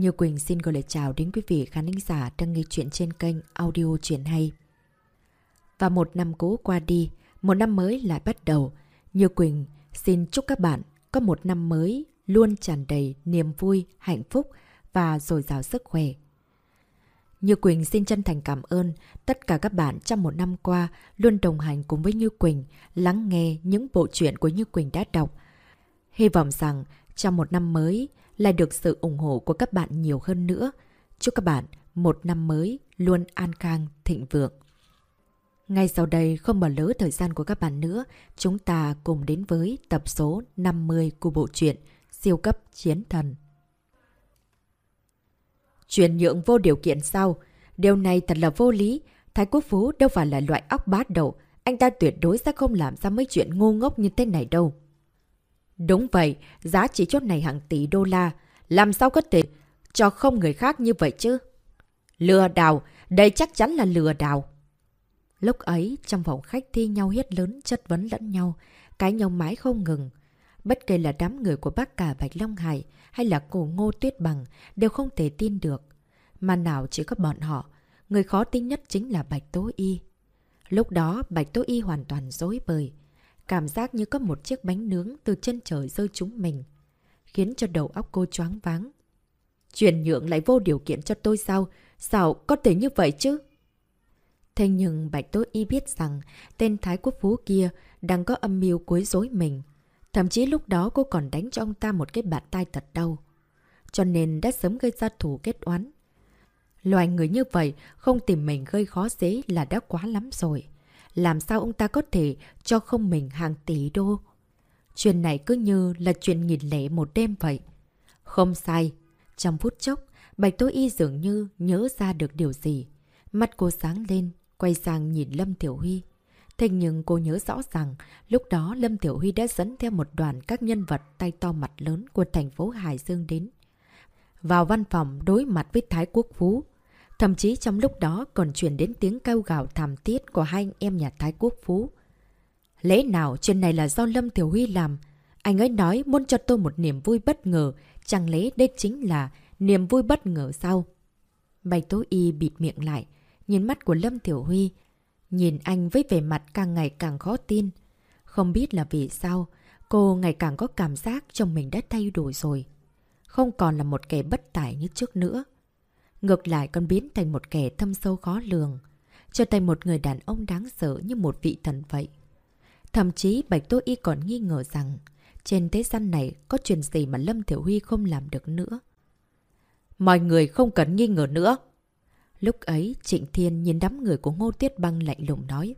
Như Quỳnh xin gửi lời chào đến quý vị khán thính giả đang nghe chuyện trên kênh audio Chuyện hay. Và một năm cũ qua đi, một năm mới lại bắt đầu. Như Quỳnh xin chúc các bạn có một năm mới luôn tràn đầy niềm vui, hạnh phúc và dồi dào sức khỏe. Như Quỳnh xin chân thành cảm ơn tất cả các bạn trong một năm qua luôn đồng hành cùng với Như Quỳnh, lắng nghe những bộ truyện của Như Quỳnh đã đọc. Hy vọng rằng trong một năm mới lại được sự ủng hộ của các bạn nhiều hơn nữa. Chúc các bạn một năm mới luôn an khang, thịnh vượng. Ngay sau đây, không bỏ lỡ thời gian của các bạn nữa, chúng ta cùng đến với tập số 50 của bộ truyện Siêu cấp chiến thần. Chuyển nhượng vô điều kiện sau. Điều này thật là vô lý. Thái Quốc Phú đâu phải là loại óc bát đầu. Anh ta tuyệt đối sẽ không làm ra mấy chuyện ngu ngốc như thế này đâu. Đúng vậy, giá trị chốt này hàng tỷ đô la. Làm sao có thể cho không người khác như vậy chứ? Lừa đảo, đây chắc chắn là lừa đảo. Lúc ấy, trong phòng khách thi nhau hết lớn chất vấn lẫn nhau, cái nhau mãi không ngừng. Bất kể là đám người của bác cả Bạch Long Hải hay là cổ ngô tuyết bằng đều không thể tin được. Mà nào chỉ có bọn họ, người khó tin nhất chính là Bạch Tố Y. Lúc đó Bạch Tố Y hoàn toàn dối bời. Cảm giác như có một chiếc bánh nướng từ chân trời rơi trúng mình. Khiến cho đầu óc cô choáng váng. Chuyển nhượng lại vô điều kiện cho tôi sao? Sao có thể như vậy chứ? Thế nhưng Bạch Tố Y biết rằng tên Thái Quốc Phú kia đang có âm mưu cuối rối mình. Thậm chí lúc đó cô còn đánh cho ông ta một cái bạt tay thật đau. Cho nên đã sớm gây ra thủ kết oán. Loài người như vậy không tìm mình gây khó dễ là đã quá lắm rồi. Làm sao ông ta có thể cho không mình hàng tỷ đô? Chuyện này cứ như là chuyện nghìn lẻ một đêm vậy. Không sai. Trong phút chốc, Bạch Tố Y dường như nhớ ra được điều gì. Mắt cô sáng lên, quay sang nhìn Lâm Tiểu Huy. Thế nhưng cô nhớ rõ rằng lúc đó Lâm Tiểu Huy đã dẫn theo một đoàn các nhân vật tay to mặt lớn của thành phố Hải Dương đến. Vào văn phòng đối mặt với Thái Quốc Phú. Thậm chí trong lúc đó còn chuyển đến tiếng cao gào thảm tiết của hai anh em nhà Thái Quốc Phú. Lẽ nào chuyện này là do Lâm Tiểu Huy làm? Anh ấy nói muốn cho tôi một niềm vui bất ngờ. Chẳng lẽ đây chính là niềm vui bất ngờ sao? Bạch Tố Y bịt miệng lại. Nhìn mắt của Lâm Tiểu Huy Nhìn anh với vẻ mặt càng ngày càng khó tin. Không biết là vì sao, cô ngày càng có cảm giác trong mình đã thay đổi rồi. Không còn là một kẻ bất tải như trước nữa. Ngược lại còn biến thành một kẻ thâm sâu khó lường. Trở thành một người đàn ông đáng sợ như một vị thần vậy. Thậm chí Bạch Tô Y còn nghi ngờ rằng trên thế gian này có chuyện gì mà Lâm Thiểu Huy không làm được nữa. Mọi người không cần nghi ngờ nữa. Lúc ấy, Trịnh Thiên nhìn đám người của Ngô Tiết Băng lạnh lùng nói.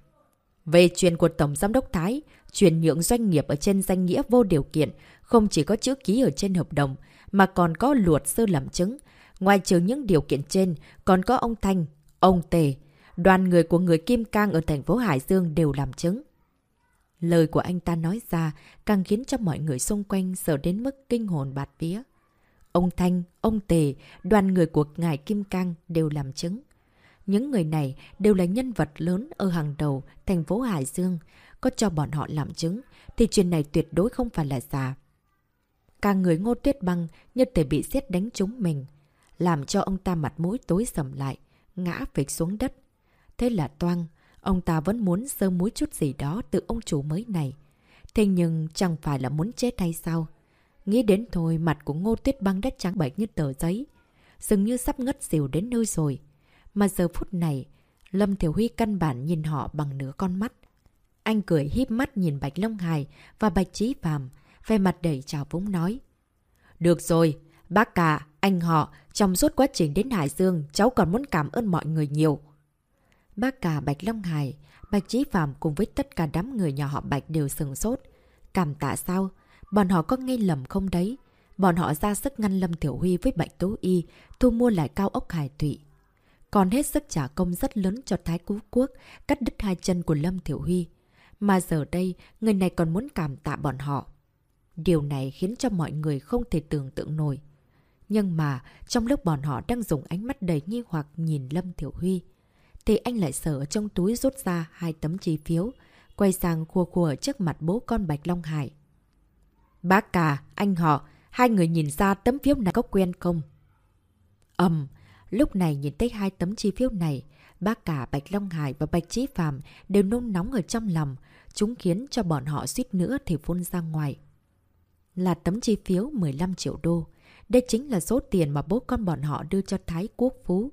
Về chuyện của Tổng Giám đốc Thái, chuyển nhượng doanh nghiệp ở trên danh nghĩa vô điều kiện, không chỉ có chữ ký ở trên hợp đồng, mà còn có luật sư làm chứng. Ngoài trừ những điều kiện trên, còn có ông Thanh, ông Tề, đoàn người của người Kim Cang ở thành phố Hải Dương đều làm chứng. Lời của anh ta nói ra càng khiến cho mọi người xung quanh sợ đến mức kinh hồn bạt vía. Ông Thanh, ông Tề, đoàn người của ngài Kim Cang đều làm chứng. Những người này đều là nhân vật lớn ở hàng đầu thành phố Hải Dương. Có cho bọn họ làm chứng thì chuyện này tuyệt đối không phải là giả. Cả người ngô tuyết băng như thể bị xét đánh trúng mình. Làm cho ông ta mặt mũi tối sầm lại, ngã phịch xuống đất. Thế là toang, ông ta vẫn muốn sơ múi chút gì đó từ ông chủ mới này. Thế nhưng chẳng phải là muốn chết hay sao? Nghĩ đến thôi mặt của ngô tuyết băng đất trắng bệch như tờ giấy. Dường như sắp ngất xỉu đến nơi rồi. Mà giờ phút này, Lâm Thiểu Huy căn bản nhìn họ bằng nửa con mắt. Anh cười híp mắt nhìn Bạch Long Hải và Bạch Trí Phàm vẻ mặt đầy chào phúng nói. Được rồi, bác cả, anh họ, trong suốt quá trình đến Hải Dương, cháu còn muốn cảm ơn mọi người nhiều. Bác cả Bạch Long Hải, Bạch Trí Phạm cùng với tất cả đám người nhà họ Bạch đều sừng sốt. Cảm tạ sao? Bọn họ có nghe lầm không đấy? Bọn họ ra sức ngăn Lâm Tiểu Huy với Bạch Tố Y, thu mua lại cao ốc hải Thụy. Còn hết sức trả công rất lớn cho Thái Cú Quốc, cắt đứt hai chân của Lâm Tiểu Huy. Mà giờ đây, người này còn muốn cảm tạ bọn họ. Điều này khiến cho mọi người không thể tưởng tượng nổi. Nhưng mà, trong lúc bọn họ đang dùng ánh mắt đầy nghi hoặc nhìn Lâm Tiểu Huy, thì anh lại sở trong túi rút ra hai tấm chi phiếu, quay sang khua khua trước mặt bố con Bạch Long Hải. Bác cả, anh họ, hai người nhìn ra tấm phiếu này có quen không? Ẩm! lúc này nhìn thấy hai tấm chi phiếu này, bác cả Bạch Long Hải và Bạch trí phàm đều nôn nóng ở trong lòng. Chúng khiến cho bọn họ suýt nữa thì phun ra ngoài. Là tấm chi phiếu 15 triệu đô. Đây chính là số tiền mà bố con bọn họ đưa cho Thái Quốc Phú.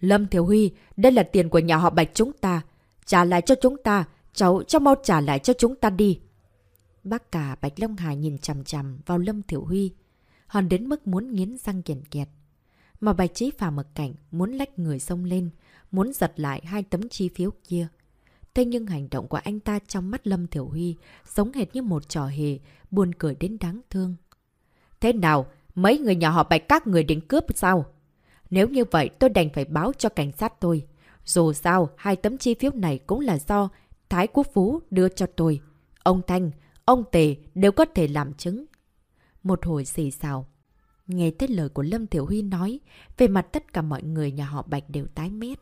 Lâm Thiểu Huy, đây là tiền của nhà họ Bạch chúng ta. Trả lại cho chúng ta. Cháu, cháu mau trả lại cho chúng ta đi. Bác cả Bạch Long Hải nhìn chằm chằm vào Lâm Thiểu Huy. Hòn đến mức muốn nghiến răng kiền kẹt. Mà Bạch Chí Phàm ở cảnh muốn lách người sông lên, muốn giật lại hai tấm chi phiếu kia. Thế nhưng hành động của anh ta trong mắt Lâm Thiểu Huy giống hệt như một trò hề, buồn cười đến đáng thương. Thế nào? Mấy người nhà họ Bạch các người đến cướp sao? Nếu như vậy tôi đành phải báo cho cảnh sát tôi. Dù sao, hai tấm chi phiếu này cũng là do Thái Quốc Phú đưa cho tôi. Ông Thanh, ông Tề đều có thể làm chứng. Một hồi xì xào. Nghe tới lời của Lâm Tiểu Huy nói, về mặt tất cả mọi người nhà họ Bạch đều tái mét.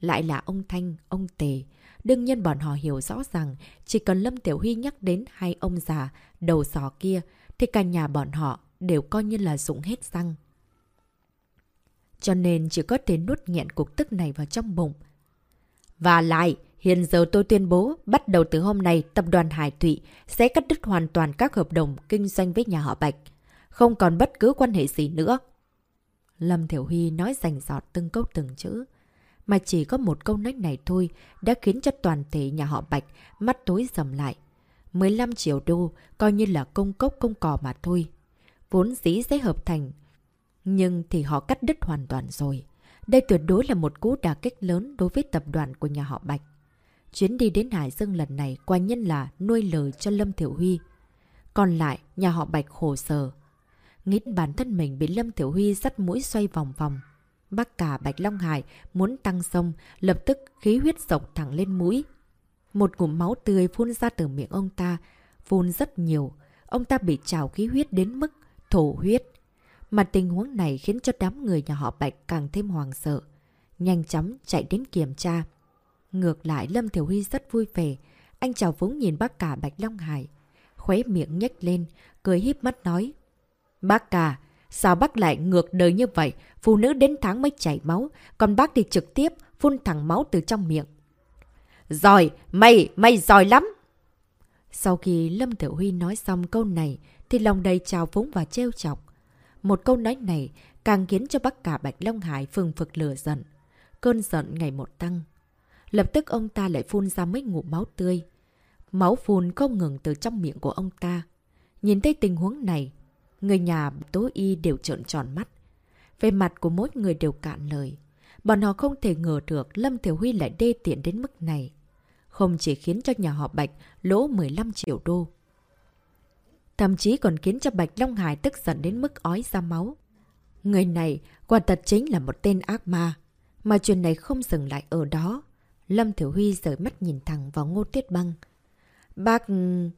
Lại là ông Thanh, ông Tề. Đương nhiên bọn họ hiểu rõ rằng chỉ cần Lâm Tiểu Huy nhắc đến hai ông già đầu sò kia thì cả nhà bọn họ đều coi như là dụng hết răng. Cho nên chỉ có thể nuốt nghẹn cục tức này vào trong bụng. Và lại, hiện giờ tôi tuyên bố bắt đầu từ hôm nay tập đoàn Hải Thụy sẽ cắt đứt hoàn toàn các hợp đồng kinh doanh với nhà họ Bạch. Không còn bất cứ quan hệ gì nữa. Lâm Thiểu Huy nói rành giọt từng câu từng chữ. Mà chỉ có một câu nói này thôi đã khiến cho toàn thể nhà họ Bạch mắt tối sầm lại. 15 triệu đô coi như là công cốc công cò mà thôi. Vốn dĩ sẽ hợp thành. Nhưng thì họ cắt đứt hoàn toàn rồi. Đây tuyệt đối là một cú đả kích lớn đối với tập đoàn của nhà họ Bạch. Chuyến đi đến Hải Dương lần này quả nhân là nuôi lời cho Lâm Thiểu Huy. Còn lại, nhà họ Bạch khổ sở. Nghĩ bản thân mình bị Lâm Thiểu Huy dắt mũi xoay vòng vòng. Bác cả Bạch Long Hải muốn tăng sông, lập tức khí huyết rộng thẳng lên mũi. Một ngụm máu tươi phun ra từ miệng ông ta, phun rất nhiều. Ông ta bị trào khí huyết đến mức thổ huyết. Mà tình huống này khiến cho đám người nhà họ Bạch càng thêm hoàng sợ. Nhanh chóng chạy đến kiểm tra. Ngược lại Lâm Thiểu Huy rất vui vẻ. Anh chào phúng nhìn bác cả Bạch Long Hải. Khuế miệng nhếch lên, cười híp mắt nói. Bác cả, sao bác lại ngược đời như vậy? Phụ nữ đến tháng mới chảy máu, còn bác thì trực tiếp phun thẳng máu từ trong miệng. Giỏi, mày, mày giỏi lắm! Sau khi Lâm Tiểu Huy nói xong câu này, thì lòng đầy trào phúng và trêu chọc. Một câu nói này càng khiến cho bác cả Bạch Long Hải phừng phực lửa giận. Cơn giận ngày một tăng. Lập tức ông ta lại phun ra mấy ngụm máu tươi. Máu phun không ngừng từ trong miệng của ông ta. Nhìn thấy tình huống này, người nhà tố y đều trợn tròn mắt. Về mặt của mỗi người đều cạn lời. Bọn họ không thể ngờ được Lâm Thiểu Huy lại đê tiện đến mức này. Không chỉ khiến cho nhà họ Bạch lỗ 15 triệu đô. Thậm chí còn khiến cho Bạch Long Hải tức giận đến mức ói ra máu. Người này quả thật chính là một tên ác ma. Mà chuyện này không dừng lại ở đó. Lâm Thiểu Huy rời mắt nhìn thẳng vào Ngô tuyết Băng. Bác... Ừ,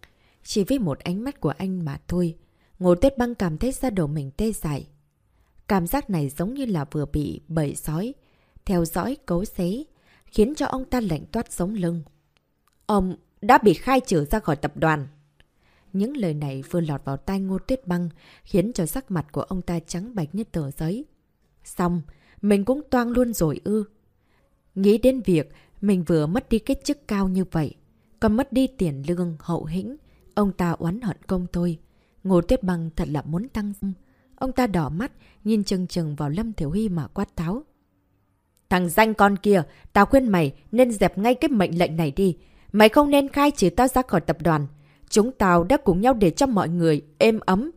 chỉ với một ánh mắt của anh mà thôi. Ngô tuyết Băng cảm thấy da đầu mình tê dại. Cảm giác này giống như là vừa bị bầy sói, theo dõi cấu xé, khiến cho ông ta lạnh toát sống lưng. Ông đã bị khai trừ ra khỏi tập đoàn. Những lời này vừa lọt vào tai Ngô Tuyết Băng, khiến cho sắc mặt của ông ta trắng bạch như tờ giấy. Xong, mình cũng toang luôn rồi ư. Nghĩ đến việc mình vừa mất đi cái chức cao như vậy, còn mất đi tiền lương hậu hĩnh, ông ta oán hận công tôi. Ngô Tuyết Băng thật là muốn tăng Ông ta đỏ mắt, nhìn chừng chừng vào Lâm Thiểu Huy mà quát tháo. Thằng danh con kia, tao khuyên mày nên dẹp ngay cái mệnh lệnh này đi. Mày không nên khai trừ tao ra khỏi tập đoàn. Chúng tao đã cùng nhau để cho mọi người êm ấm.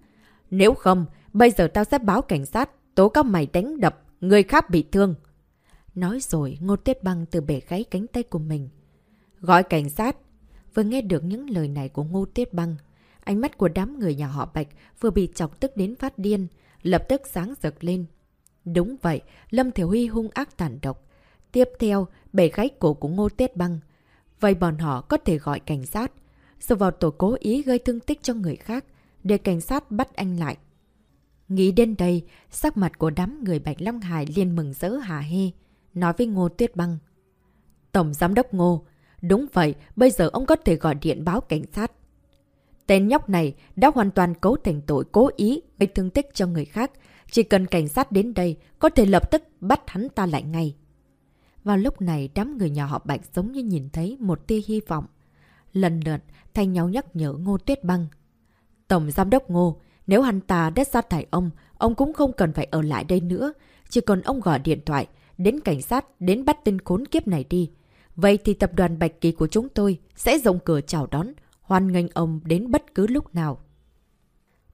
Nếu không, bây giờ tao sẽ báo cảnh sát, tố cáo mày đánh đập, người khác bị thương. Nói rồi, Ngô Tuyết Băng từ bể gáy cánh tay của mình. Gọi cảnh sát. Vừa nghe được những lời này của Ngô Tuyết Băng, ánh mắt của đám người nhà họ Bạch vừa bị chọc tức đến phát điên, lập tức sáng rực lên. Đúng vậy, Lâm Thiểu Huy hung ác tàn độc. Tiếp theo, bể gáy cổ của Ngô Tuyết Băng. Vậy bọn họ có thể gọi cảnh sát, rồi vào tổ cố ý gây thương tích cho người khác, để cảnh sát bắt anh lại. Nghĩ đến đây, sắc mặt của đám người Bạch Long Hải liền mừng rỡ hà hê, nói với Ngô Tuyết Băng. Tổng Giám đốc Ngô, đúng vậy, bây giờ ông có thể gọi điện báo cảnh sát. Tên nhóc này đã hoàn toàn cấu thành tội cố ý gây thương tích cho người khác, Chỉ cần cảnh sát đến đây, có thể lập tức bắt hắn ta lại ngay. Vào lúc này, đám người nhà họ Bạch giống như nhìn thấy một tia hy vọng. Lần lượt, thanh nhau nhắc nhở Ngô Tuyết Băng. Tổng Giám đốc Ngô, nếu hắn ta đã sát thải ông, ông cũng không cần phải ở lại đây nữa. Chỉ cần ông gọi điện thoại, đến cảnh sát, đến bắt tên khốn kiếp này đi. Vậy thì tập đoàn Bạch Kỳ của chúng tôi sẽ rộng cửa chào đón, hoan nghênh ông đến bất cứ lúc nào.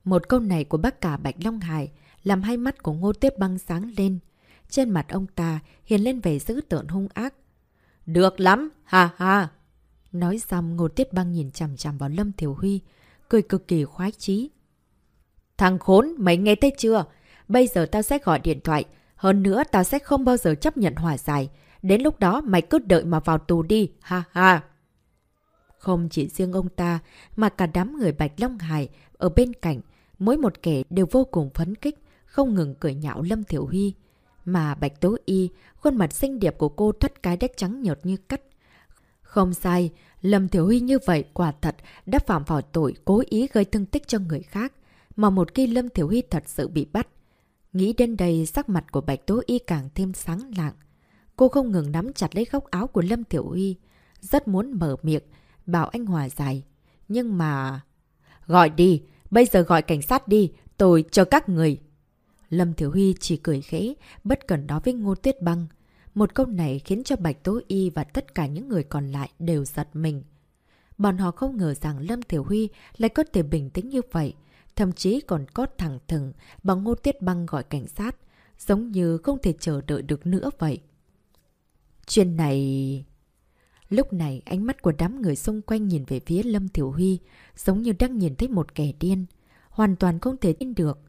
Một câu này của bác cả Bạch Long Hải làm hai mắt của Ngô Tuyết Băng sáng lên. Trên mặt ông ta hiện lên vẻ dữ tợn hung ác. Được lắm, ha ha. Nói xong Ngô tiết Băng nhìn chằm chằm vào Lâm Thiểu Huy, cười cực kỳ khoái chí. Thằng khốn, mày nghe thấy chưa? Bây giờ tao sẽ gọi điện thoại. Hơn nữa tao sẽ không bao giờ chấp nhận hòa giải. Đến lúc đó mày cứ đợi mà vào tù đi, ha ha. Không chỉ riêng ông ta, mà cả đám người Bạch Long Hải ở bên cạnh, mỗi một kẻ đều vô cùng phấn kích, không ngừng cười nhạo Lâm Thiểu Huy. Mà Bạch Tố Y, khuôn mặt xinh đẹp của cô thoát cái đét trắng nhợt như cắt. Không sai, Lâm Thiếu Huy như vậy quả thật đã phạm vào tội cố ý gây thương tích cho người khác. Mà một khi Lâm Thiếu Huy thật sự bị bắt, nghĩ đến đây sắc mặt của Bạch Tố Y càng thêm sáng lạng. Cô không ngừng nắm chặt lấy góc áo của Lâm Thiểu Huy, rất muốn mở miệng, bảo anh hòa giải. Nhưng mà... Gọi đi, bây giờ gọi cảnh sát đi, tôi cho các người. Lâm Thiểu Huy chỉ cười khẽ, bất cần đó với Ngô Tuyết Băng. Một câu này khiến cho Bạch Tố Y và tất cả những người còn lại đều giật mình. Bọn họ không ngờ rằng Lâm Thiểu Huy lại có thể bình tĩnh như vậy, thậm chí còn có thẳng thừng bằng Ngô Tuyết Băng gọi cảnh sát, giống như không thể chờ đợi được nữa vậy. Chuyện này... Lúc này ánh mắt của đám người xung quanh nhìn về phía Lâm Thiểu Huy giống như đang nhìn thấy một kẻ điên. Hoàn toàn không thể tin được.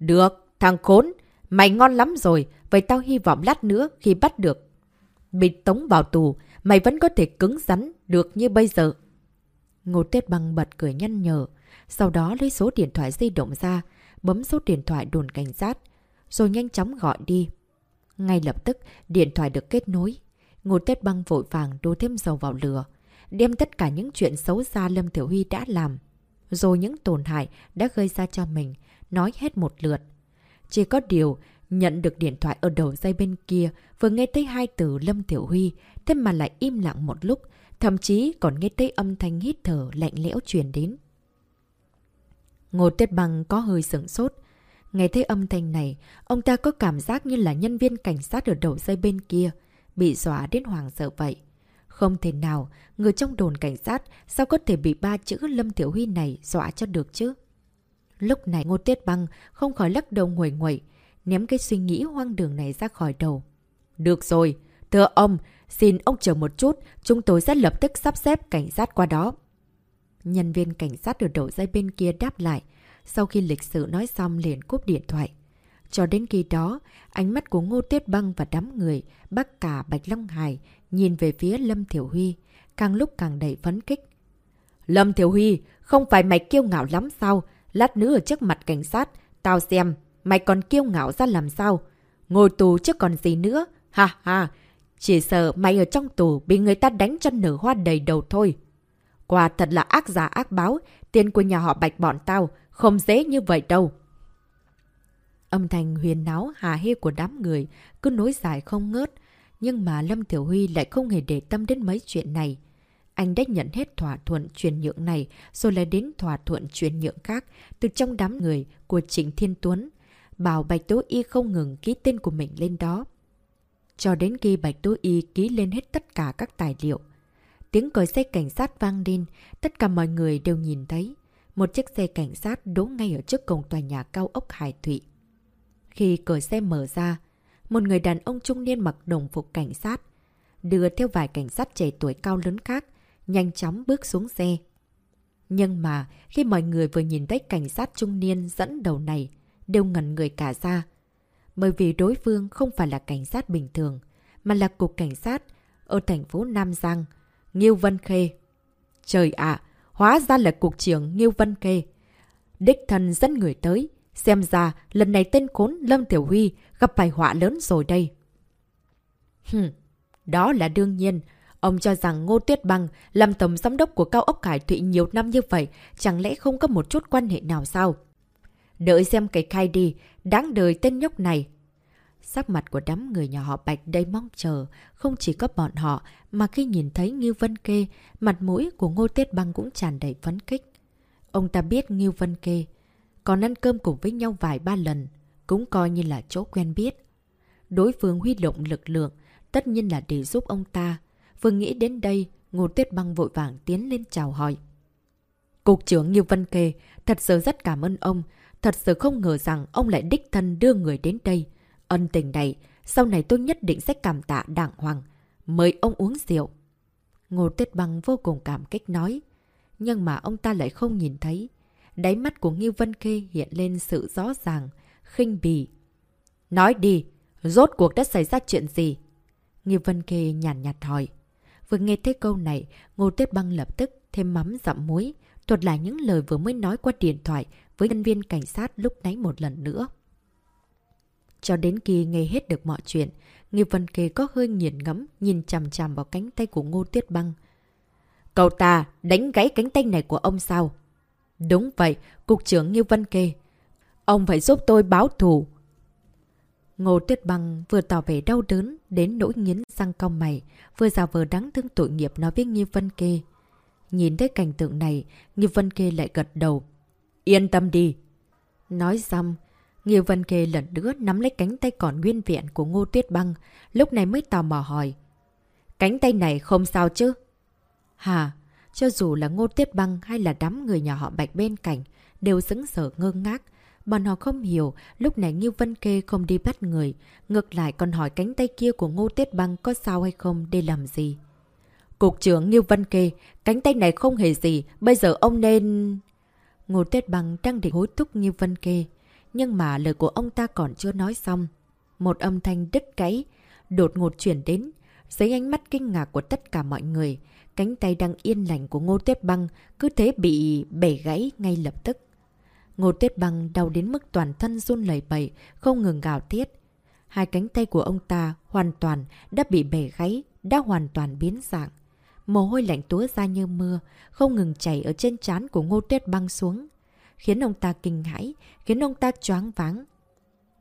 Được, thằng khốn, mày ngon lắm rồi. Vậy tao hy vọng lát nữa khi bắt được bị tống vào tù, mày vẫn có thể cứng rắn được như bây giờ. Ngô Tuyết Băng bật cười nhăn nhở. Sau đó lấy số điện thoại di động ra, bấm số điện thoại đồn cảnh sát, rồi nhanh chóng gọi đi. Ngay lập tức, điện thoại được kết nối. Ngô Tết Băng vội vàng đổ thêm dầu vào lửa, đem tất cả những chuyện xấu xa Lâm Thiểu Huy đã làm, rồi những tổn hại đã gây ra cho mình, nói hết một lượt. Chỉ có điều, nhận được điện thoại ở đầu dây bên kia, vừa nghe thấy hai từ Lâm tiểu Huy, thế mà lại im lặng một lúc, thậm chí còn nghe thấy âm thanh hít thở lạnh lẽo truyền đến. Ngô Tuyết Băng có hơi sửng sốt. Nghe thấy âm thanh này, ông ta có cảm giác như là nhân viên cảnh sát ở đầu dây bên kia, bị dọa đến hoàng sợ vậy. Không thể nào, người trong đồn cảnh sát sao có thể bị ba chữ Lâm Tiểu Huy này dọa cho được chứ? Lúc này Ngô Tuyết Băng không khỏi lắc đầu nguội nguội, ném cái suy nghĩ hoang đường này ra khỏi đầu. Được rồi, thưa ông, xin ông chờ một chút, chúng tôi sẽ lập tức sắp xếp cảnh sát qua đó. Nhân viên cảnh sát ở đầu dây bên kia đáp lại, sau khi lịch sự nói xong liền cúp điện thoại. Cho đến khi đó, ánh mắt của Ngô Tuyết Băng và đám người, bác cả Bạch Long Hải, nhìn về phía Lâm Thiểu Huy, càng lúc càng đầy phấn kích. Lâm Thiểu Huy, không phải mày kiêu ngạo lắm sao? Lát nữa ở trước mặt cảnh sát, tao xem, mày còn kiêu ngạo ra làm sao? Ngồi tù chứ còn gì nữa? Ha ha, chỉ sợ mày ở trong tù bị người ta đánh cho nở hoa đầy đầu thôi. Quả thật là ác giả ác báo, tiền của nhà họ Bạch bọn tao không dễ như vậy đâu. Âm thanh huyền náo hà hê của đám người cứ nối dài không ngớt, nhưng mà Lâm Tiểu Huy lại không hề để tâm đến mấy chuyện này. Anh đã nhận hết thỏa thuận chuyển nhượng này rồi lại đến thỏa thuận chuyển nhượng khác từ trong đám người của Trịnh Thiên Tuấn. Bảo Bạch Tố Y không ngừng ký tên của mình lên đó. Cho đến khi Bạch Tố Y ký lên hết tất cả các tài liệu. Tiếng còi xe cảnh sát vang lên, tất cả mọi người đều nhìn thấy. Một chiếc xe cảnh sát đỗ ngay ở trước cổng tòa nhà cao ốc Hải Thụy. Khi cửa xe mở ra, một người đàn ông trung niên mặc đồng phục cảnh sát, đưa theo vài cảnh sát trẻ tuổi cao lớn khác, nhanh chóng bước xuống xe. Nhưng mà khi mọi người vừa nhìn thấy cảnh sát trung niên dẫn đầu này, đều ngẩn người cả ra. Bởi vì đối phương không phải là cảnh sát bình thường, mà là cục cảnh sát ở thành phố Nam Giang, Nghiêu Vân Khê. Trời ạ, hóa ra là cục trưởng Nghiêu Vân Khê. Đích thân dẫn người tới, xem ra lần này tên khốn Lâm Tiểu Huy gặp phải họa lớn rồi đây. Hừm, đó là đương nhiên. Ông cho rằng Ngô Tuyết Băng làm tổng giám đốc của cao ốc Khải Thụy nhiều năm như vậy, chẳng lẽ không có một chút quan hệ nào sao? Đợi xem cái khai đi, Đáng đời tên nhóc này. Sắc mặt của đám người nhà họ Bạch đầy mong chờ, không chỉ có bọn họ, mà khi nhìn thấy Ngưu Vân Kê, mặt mũi của Ngô tuyết Băng cũng tràn đầy phấn khích. Ông ta biết Ngưu Vân Kê, còn ăn cơm cùng với nhau vài ba lần, cũng coi như là chỗ quen biết. Đối phương huy động lực lượng, tất nhiên là để giúp ông ta. Vừa nghĩ đến đây, Ngô tuyết Băng vội vàng tiến lên chào hỏi. Cục trưởng nghiêu Vân Kê, thật sự rất cảm ơn ông. Thật sự không ngờ rằng ông lại đích thân đưa người đến đây. Ân tình này, sau này tôi nhất định sẽ cảm tạ đàng hoàng. Mời ông uống rượu. Ngô tuyết Băng vô cùng cảm kích nói. Nhưng mà ông ta lại không nhìn thấy. Đáy mắt của nghiêu Vân Kê hiện lên sự rõ ràng, khinh bì. Nói đi, rốt cuộc đã xảy ra chuyện gì? nghiêu Vân Kê nhàn nhạt, nhạt hỏi. Vừa nghe thấy câu này, Ngô Tuyết Băng lập tức thêm mắm dặm muối, thuật lại những lời vừa mới nói qua điện thoại với nhân viên cảnh sát lúc nãy một lần nữa. Cho đến khi nghe hết được mọi chuyện, Nghiệp Vân Kê có hơi nghiền ngẫm nhìn chằm chằm vào cánh tay của Ngô Tiết Băng. Cậu ta đánh gãy cánh tay này của ông sao? Đúng vậy, Cục trưởng Nghiêu Vân Kê. Ông phải giúp tôi báo thù. Ngô Tuyết Băng vừa tỏ vẻ đau đớn đến nỗi nghiến răng cong mày, vừa giả vờ đáng thương tội nghiệp nói với Nghi Vân Kê. Nhìn thấy cảnh tượng này, Nghi Vân Kê lại gật đầu. Yên tâm đi. Nói xong, Nghi Vân Kê lần nữa nắm lấy cánh tay còn nguyên vẹn của Ngô Tuyết Băng, lúc này mới tò mò hỏi. Cánh tay này không sao chứ? Hà, cho dù là Ngô Tuyết Băng hay là đám người nhà họ Bạch bên cạnh, đều sững sờ ngơ ngác. Bọn họ không hiểu, lúc này Nghiêu Vân Kê không đi bắt người, ngược lại còn hỏi cánh tay kia của Ngô Tuyết Băng có sao hay không để làm gì. Cục trưởng Nghiêu Vân Kê, cánh tay này không hề gì, bây giờ ông nên... Ngô Tuyết Băng đang định hối thúc Nghiêu Vân Kê, nhưng mà lời của ông ta còn chưa nói xong. Một âm thanh đứt cấy đột ngột chuyển đến, dưới ánh mắt kinh ngạc của tất cả mọi người. Cánh tay đang yên lành của Ngô Tuyết Băng cứ thế bị bể gãy ngay lập tức. Ngô Tuyết Băng đau đến mức toàn thân run lẩy bẩy, không ngừng gào tiết. Hai cánh tay của ông ta hoàn toàn đã bị bể gãy, đã hoàn toàn biến dạng. Mồ hôi lạnh túa ra như mưa, không ngừng chảy ở trên trán của Ngô Tuyết Băng xuống khiến ông ta kinh hãi, khiến ông ta choáng váng.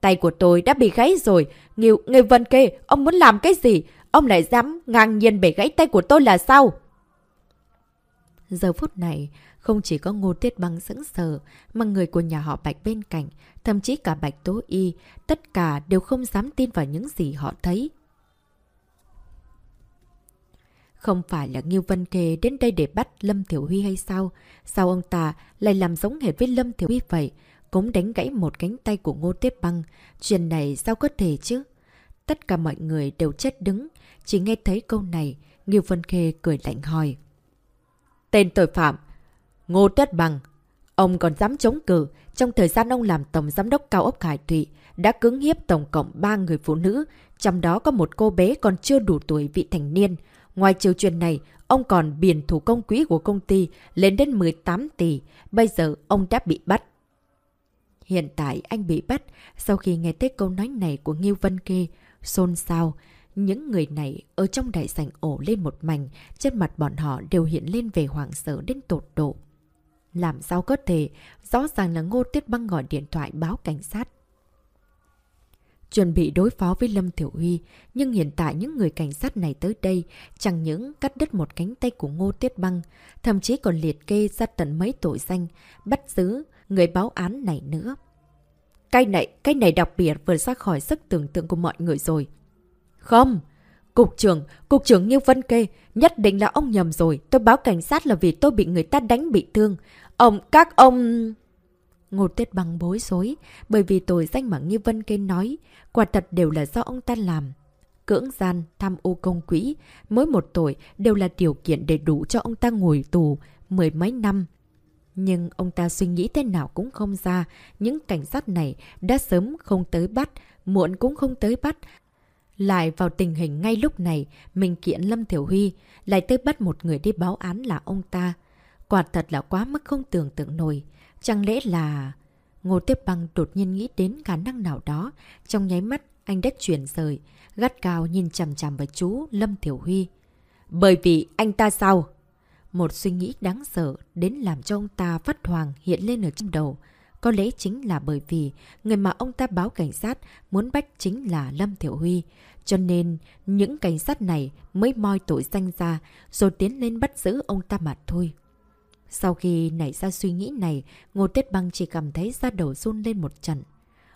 Tay của tôi đã bị gãy rồi. Nghiêu, người Vân Kê, ông muốn làm cái gì? Ông lại dám ngang nhiên bể gãy tay của tôi là sao? Giờ phút này, không chỉ có Ngô Tiết Băng sững sờ, mà người của nhà họ Bạch bên cạnh, thậm chí cả Bạch Tố Y, tất cả đều không dám tin vào những gì họ thấy. Không phải là Nghiêu Vân Kề đến đây để bắt Lâm Thiểu Huy hay sao? Sao ông ta lại làm giống hệt với Lâm Thiểu Huy vậy? Cũng đánh gãy một cánh tay của Ngô Tiết Băng. Chuyện này sao có thể chứ? Tất cả mọi người đều chết đứng. Chỉ nghe thấy câu này, Nghiêu Vân Khê cười lạnh hỏi. Tên tội phạm, Ngô Tuyết Bằng, Ông còn dám chống cử. Trong thời gian ông làm tổng giám đốc cao ốc Hải Thụy, đã cứng hiếp tổng cộng 3 người phụ nữ, trong đó có một cô bé còn chưa đủ tuổi vị thành niên. Ngoài chiều chuyện này, ông còn biển thủ công quỹ của công ty lên đến 18 tỷ. Bây giờ ông đã bị bắt. Hiện tại anh bị bắt sau khi nghe thấy câu nói này của Nghiêu Vân Kê. Xôn xao. Những người này ở trong đại sảnh ổ lên một mảnh, trên mặt bọn họ đều hiện lên về hoảng sợ đến tột độ. Làm sao có thể, rõ ràng là Ngô Tiết Băng gọi điện thoại báo cảnh sát chuẩn bị đối phó với Lâm Thiểu Huy, nhưng hiện tại những người cảnh sát này tới đây chẳng những cắt đứt một cánh tay của Ngô Tiết Băng, thậm chí còn liệt kê ra tận mấy tội danh, bắt giữ người báo án này nữa. Cái này, cái này đặc biệt vượt ra khỏi sức tưởng tượng của mọi người rồi. Không! Cục trưởng, cục trưởng Nghiêu Vân Kê, nhất định là ông nhầm rồi. Tôi báo cảnh sát là vì tôi bị người ta đánh bị thương. Ông, các ông... Ngô Tiết Băng bối rối, bởi vì tội danh mà Nghi Vân Kê nói, quả thật đều là do ông ta làm. Cưỡng gian, tham ô công quỹ, mỗi một tội đều là điều kiện để đủ cho ông ta ngồi tù mười mấy năm. Nhưng ông ta suy nghĩ thế nào cũng không ra, những cảnh sát này đã sớm không tới bắt, muộn cũng không tới bắt. Lại vào tình hình ngay lúc này, mình kiện Lâm Thiểu Huy, lại tới bắt một người đi báo án là ông ta. Quả thật là quá mức không tưởng tượng nổi. Chẳng lẽ là... Ngô Tiếp Băng đột nhiên nghĩ đến khả năng nào đó. Trong nháy mắt, anh đã chuyển rời, gắt cao nhìn chằm chằm vào chú Lâm Thiểu Huy. Bởi vì anh ta sao? Một suy nghĩ đáng sợ đến làm cho ông ta phát hoàng hiện lên ở trong đầu. Có lẽ chính là bởi vì người mà ông ta báo cảnh sát muốn bắt chính là Lâm Thiểu Huy. Cho nên những cảnh sát này mới moi tội danh ra rồi tiến lên bắt giữ ông ta mà thôi. Sau khi nảy ra suy nghĩ này, Ngô Tuyết Băng chỉ cảm thấy da đầu run lên một trận.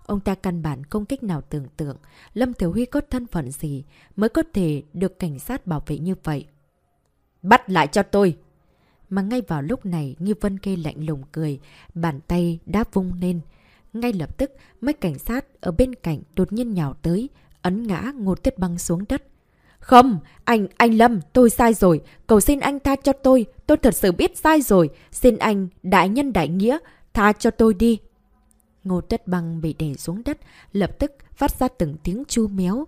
Ông ta căn bản không cách nào tưởng tượng Lâm Thiểu Huy có thân phận gì mới có thể được cảnh sát bảo vệ như vậy. Bắt lại cho tôi! Mà ngay vào lúc này, Nghi Vân Kê lạnh lùng cười, bàn tay đã vung lên. Ngay lập tức, mấy cảnh sát ở bên cạnh đột nhiên nhào tới, ấn ngã Ngô Tuyết Băng xuống đất. Không, anh, anh Lâm, tôi sai rồi. Cầu xin anh tha cho tôi. Tôi thật sự biết sai rồi. Xin anh, đại nhân đại nghĩa, tha cho tôi đi. Ngô Tuyết Băng bị đè xuống đất, lập tức phát ra từng tiếng chu méo.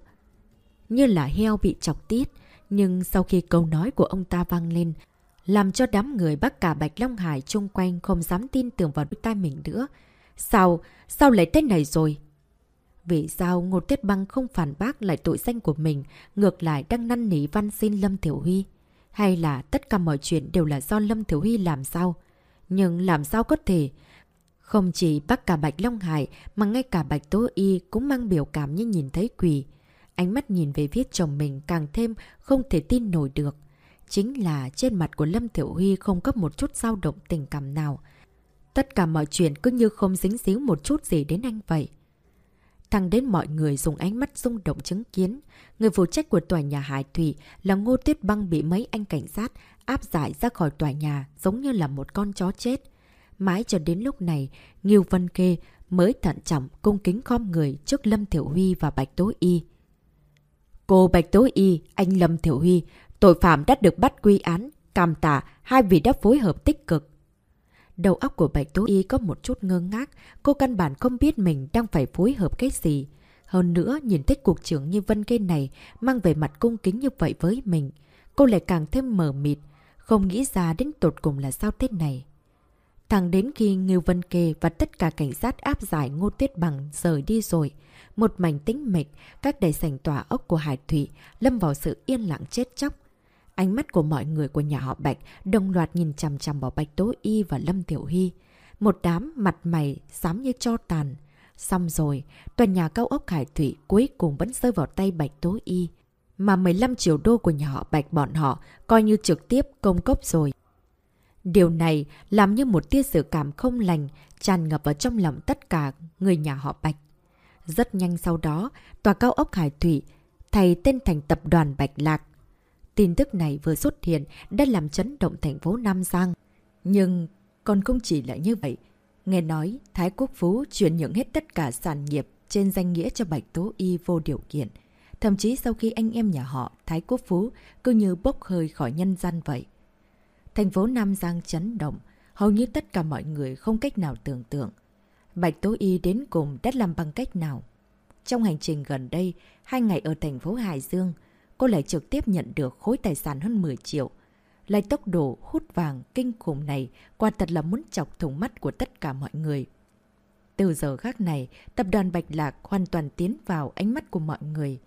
Như là heo bị chọc tiết. Nhưng sau khi câu nói của ông ta vang lên, làm cho đám người bắt cả Bạch Long Hải chung quanh không dám tin tưởng vào đôi tay mình nữa. Sao? Sao lại tên này rồi? Vì sao Ngô Tuyết Băng không phản bác lại tội danh của mình, ngược lại đang năn nỉ văn xin Lâm Thiểu Huy? Hay là tất cả mọi chuyện đều là do Lâm Thiểu Huy làm sao? Nhưng làm sao có thể? Không chỉ bác cả Bạch Long Hải mà ngay cả Bạch Tố Y cũng mang biểu cảm như nhìn thấy quỷ. Ánh mắt nhìn về viết chồng mình càng thêm không thể tin nổi được. Chính là trên mặt của Lâm Thiểu Huy không có một chút dao động tình cảm nào. Tất cả mọi chuyện cứ như không dính xíu một chút gì đến anh vậy. Thẳng đến mọi người dùng ánh mắt rung động chứng kiến. Người phụ trách của tòa nhà Hải Thủy là Ngô Tuyết Băng bị mấy anh cảnh sát áp giải ra khỏi tòa nhà giống như là một con chó chết. Mãi cho đến lúc này, Nghiêu Vân Kê mới thận trọng cung kính khom người trước Lâm Thiểu Huy và Bạch Tố Y. Cô Bạch Tố Y, anh Lâm Thiểu Huy, tội phạm đã được bắt quy án, cam tạ hai vị đã phối hợp tích cực. Đầu óc của Bạch Tố Y có một chút ngơ ngác, cô căn bản không biết mình đang phải phối hợp cái gì. Hơn nữa, nhìn thấy cuộc trưởng như Vân Kê này mang về mặt cung kính như vậy với mình, cô lại càng thêm mờ mịt, không nghĩ ra đến tột cùng là sao thế này. Thẳng đến khi Ngưu Vân Kê và tất cả cảnh sát áp giải Ngô Tuyết Bằng rời đi rồi, một mảnh tĩnh mịch, các đầy sảnh tòa ốc của Hải Thủy lâm vào sự yên lặng chết chóc. Ánh mắt của mọi người của nhà họ Bạch đồng loạt nhìn chằm chằm vào Bạch Tố Y và Lâm Tiểu Hy. Một đám mặt mày xám như cho tàn. Xong rồi, tòa nhà cao ốc Hải Thủy cuối cùng vẫn rơi vào tay Bạch Tố Y. Mà 15 triệu đô của nhà họ Bạch bọn họ coi như trực tiếp công cốc rồi. Điều này làm như một tia sự cảm không lành tràn ngập vào trong lòng tất cả người nhà họ Bạch. Rất nhanh sau đó, tòa cao ốc Hải Thủy thay tên thành tập đoàn Bạch Lạc. Tin tức này vừa xuất hiện đã làm chấn động thành phố Nam Giang. Nhưng còn không chỉ là như vậy. Nghe nói Thái Quốc Phú chuyển nhượng hết tất cả sản nghiệp trên danh nghĩa cho Bạch Tố Y vô điều kiện. Thậm chí sau khi anh em nhà họ Thái Quốc Phú cứ như bốc hơi khỏi nhân gian vậy. Thành phố Nam Giang chấn động, hầu như tất cả mọi người không cách nào tưởng tượng. Bạch Tố Y đến cùng đã làm bằng cách nào? Trong hành trình gần đây, hai ngày ở thành phố Hải Dương, cô lại trực tiếp nhận được khối tài sản hơn 10 triệu. Lại tốc độ hút vàng kinh khủng này quả thật là muốn chọc thùng mắt của tất cả mọi người. Từ giờ khác này, tập đoàn Bạch Lạc hoàn toàn tiến vào ánh mắt của mọi người.